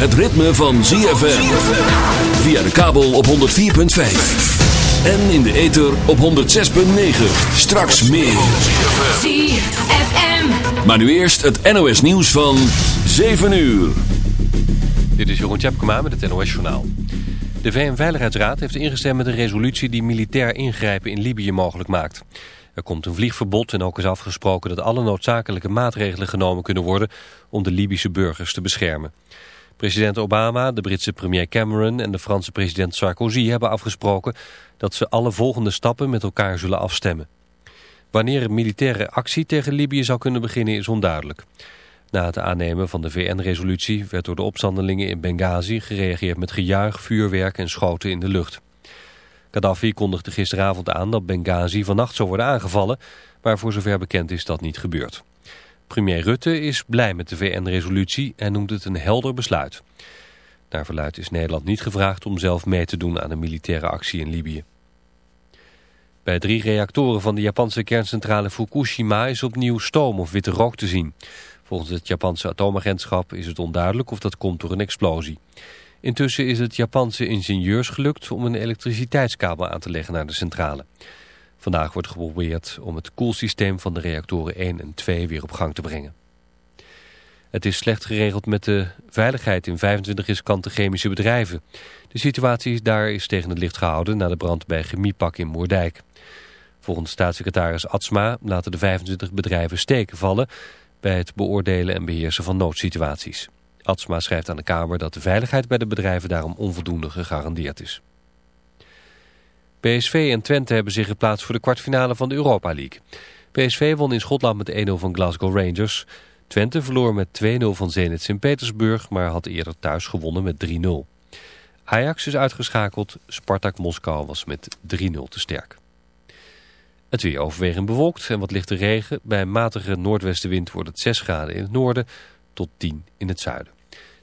het ritme van ZFM. Via de kabel op 104.5. En in de ether op 106.9. Straks meer. ZFM. Maar nu eerst het NOS nieuws van 7 uur. Dit is Jeroen Tjepkema met het NOS Journaal. De VN-veiligheidsraad heeft ingestemd met een resolutie die militair ingrijpen in Libië mogelijk maakt. Er komt een vliegverbod en ook is afgesproken dat alle noodzakelijke maatregelen genomen kunnen worden om de Libische burgers te beschermen. President Obama, de Britse premier Cameron en de Franse president Sarkozy hebben afgesproken dat ze alle volgende stappen met elkaar zullen afstemmen. Wanneer een militaire actie tegen Libië zou kunnen beginnen is onduidelijk. Na het aannemen van de VN-resolutie werd door de opstandelingen in Benghazi gereageerd met gejuich, vuurwerk en schoten in de lucht. Gaddafi kondigde gisteravond aan dat Benghazi vannacht zou worden aangevallen, maar voor zover bekend is dat niet gebeurd. Premier Rutte is blij met de VN-resolutie en noemt het een helder besluit. Naar verluidt is Nederland niet gevraagd om zelf mee te doen aan een militaire actie in Libië. Bij drie reactoren van de Japanse kerncentrale Fukushima is opnieuw stoom of witte rook te zien. Volgens het Japanse atoomagentschap is het onduidelijk of dat komt door een explosie. Intussen is het Japanse ingenieurs gelukt om een elektriciteitskabel aan te leggen naar de centrale. Vandaag wordt geprobeerd om het koelsysteem van de reactoren 1 en 2 weer op gang te brengen. Het is slecht geregeld met de veiligheid in 25 riskante chemische bedrijven. De situatie daar is tegen het licht gehouden na de brand bij Chemiepak in Moerdijk. Volgens staatssecretaris Atsma laten de 25 bedrijven steken vallen bij het beoordelen en beheersen van noodsituaties. Atsma schrijft aan de Kamer dat de veiligheid bij de bedrijven daarom onvoldoende gegarandeerd is. PSV en Twente hebben zich geplaatst voor de kwartfinale van de Europa League. PSV won in Schotland met 1-0 van Glasgow Rangers. Twente verloor met 2-0 van Zenit Sint-Petersburg, maar had eerder thuis gewonnen met 3-0. Ajax is uitgeschakeld, Spartak Moskou was met 3-0 te sterk. Het weer overwegend bewolkt en wat lichte regen. Bij een matige noordwestenwind wordt het 6 graden in het noorden tot 10 in het zuiden.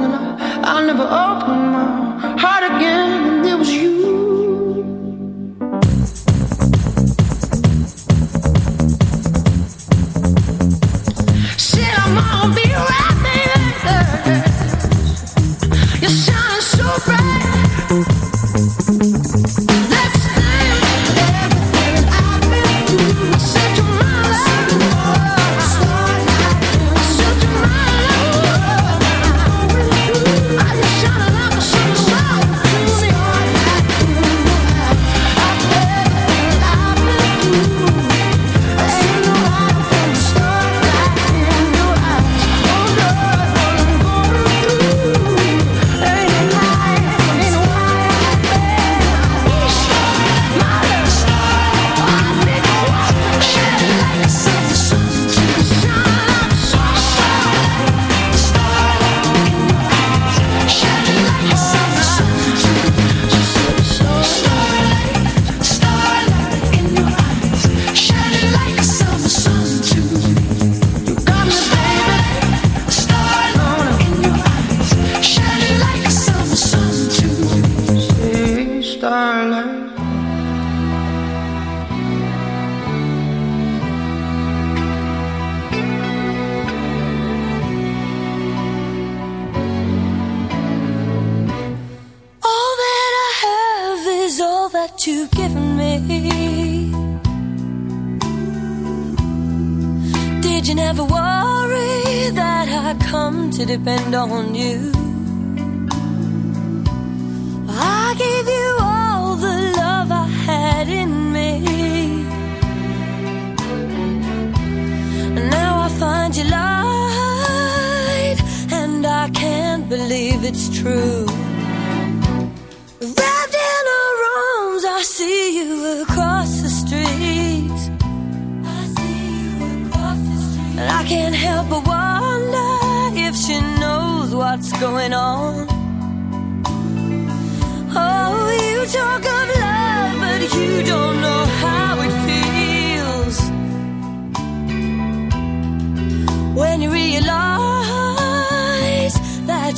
I never open my heart again. believe it's true. Wrapped in her arms, I see you across the street. I see you across the street. And I can't help but wonder if she knows what's going on. Oh, you talk of love, but you don't know.